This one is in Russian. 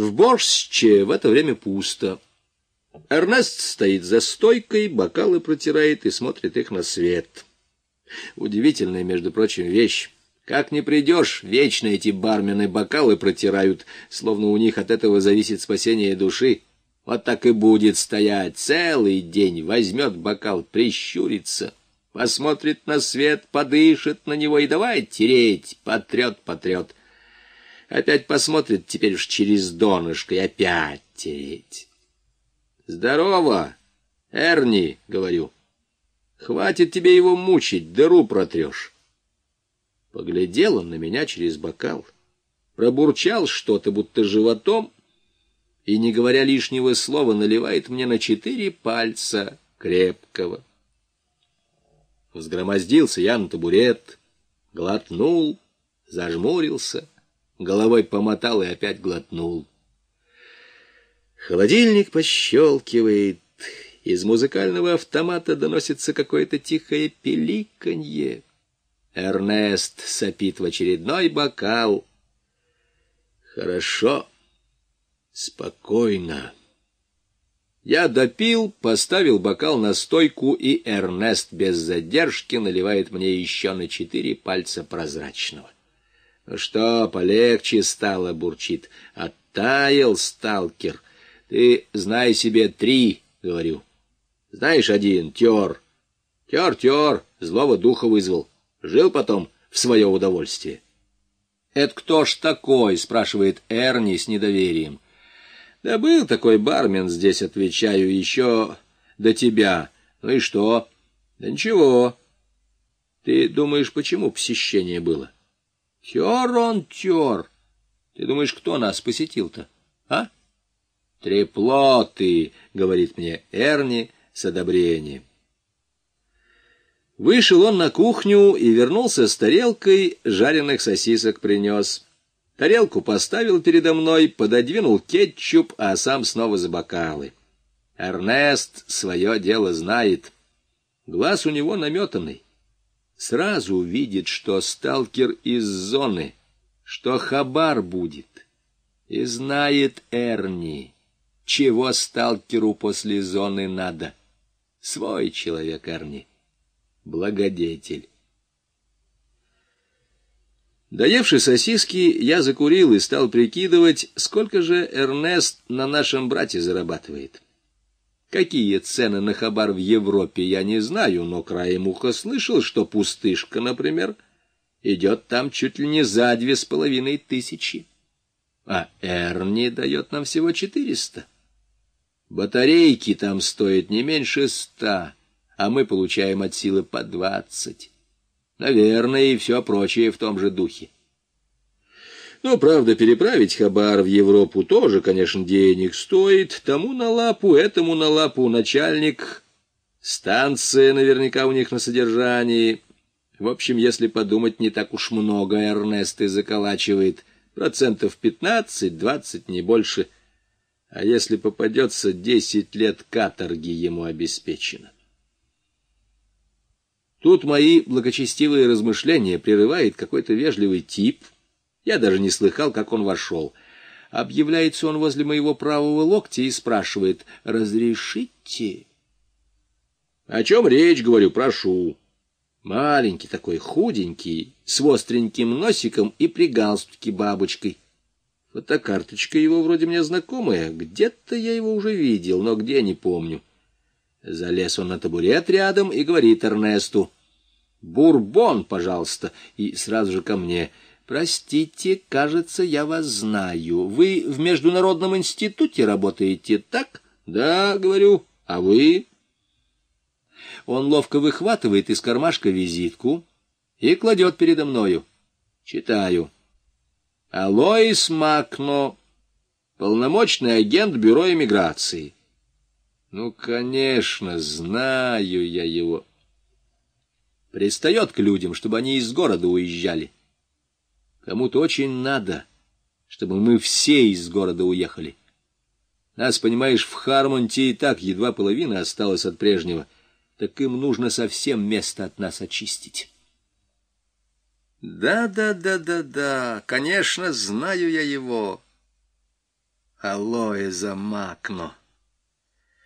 В борще в это время пусто. Эрнест стоит за стойкой, бокалы протирает и смотрит их на свет. Удивительная, между прочим, вещь. Как не придешь, вечно эти бармены бокалы протирают, словно у них от этого зависит спасение души. Вот так и будет стоять целый день, возьмет бокал, прищурится, посмотрит на свет, подышит на него и давай тереть, потрет, потрет. Опять посмотрит теперь уж через донышко и опять тереть. «Здорово, Эрни», — говорю. «Хватит тебе его мучить, дыру протрешь». Поглядел он на меня через бокал, пробурчал что-то, будто животом, и, не говоря лишнего слова, наливает мне на четыре пальца крепкого. Взгромоздился я на табурет, глотнул, зажмурился, головой помотал и опять глотнул. Холодильник пощелкивает, из музыкального автомата доносится какое-то тихое пиликанье. Эрнест сопит в очередной бокал. Хорошо, спокойно. Я допил, поставил бокал на стойку, и Эрнест без задержки наливает мне еще на четыре пальца прозрачного. Что, полегче стало, бурчит. Оттаял сталкер. Ты, знай себе, три, говорю. Знаешь, один, тер. Тер-тер, злого духа вызвал. Жил потом в свое удовольствие. «Это кто ж такой?» — спрашивает Эрни с недоверием. «Да был такой бармен здесь, отвечаю, еще до тебя. Ну и что?» «Да ничего. Ты думаешь, почему посещение было?» «Тер он тер. Ты думаешь, кто нас посетил-то, а?» «Трепло ты», — говорит мне Эрни с одобрением. Вышел он на кухню и вернулся с тарелкой, жареных сосисок принес. Тарелку поставил передо мной, пододвинул кетчуп, а сам снова за бокалы. Эрнест свое дело знает. Глаз у него наметанный. Сразу видит, что сталкер из зоны, что хабар будет. И знает Эрни, чего сталкеру после зоны надо. Свой человек Эрни благодетель. Доевши сосиски, я закурил и стал прикидывать, сколько же Эрнест на нашем брате зарабатывает. Какие цены на хабар в Европе, я не знаю, но краем уха слышал, что пустышка, например, идет там чуть ли не за две с половиной тысячи. А Эрни дает нам всего четыреста. Батарейки там стоят не меньше ста а мы получаем от силы по двадцать. Наверное, и все прочее в том же духе. Но, правда, переправить хабар в Европу тоже, конечно, денег стоит. Тому на лапу, этому на лапу начальник. Станция наверняка у них на содержании. В общем, если подумать, не так уж много Эрнест и заколачивает. Процентов пятнадцать-двадцать, не больше. А если попадется, десять лет каторги ему обеспечено. Тут мои благочестивые размышления прерывает какой-то вежливый тип. Я даже не слыхал, как он вошел. Объявляется он возле моего правого локтя и спрашивает «Разрешите?» «О чем речь, говорю, прошу». Маленький такой, худенький, с остреньким носиком и при галстуке бабочкой. Фотокарточка его вроде мне знакомая. Где-то я его уже видел, но где — не помню. Залез он на табурет рядом и говорит Эрнесту, «Бурбон, пожалуйста!» И сразу же ко мне, «Простите, кажется, я вас знаю. Вы в Международном институте работаете, так?» «Да, — говорю, — а вы?» Он ловко выхватывает из кармашка визитку и кладет передо мною. Читаю. «Алоис Макно, полномочный агент Бюро иммиграции». Ну, конечно, знаю я его. Пристает к людям, чтобы они из города уезжали. Кому-то очень надо, чтобы мы все из города уехали. Нас, понимаешь, в Хармонте и так едва половина осталась от прежнего. Так им нужно совсем место от нас очистить. Да-да-да-да-да, конечно, знаю я его. Алоэ за макно.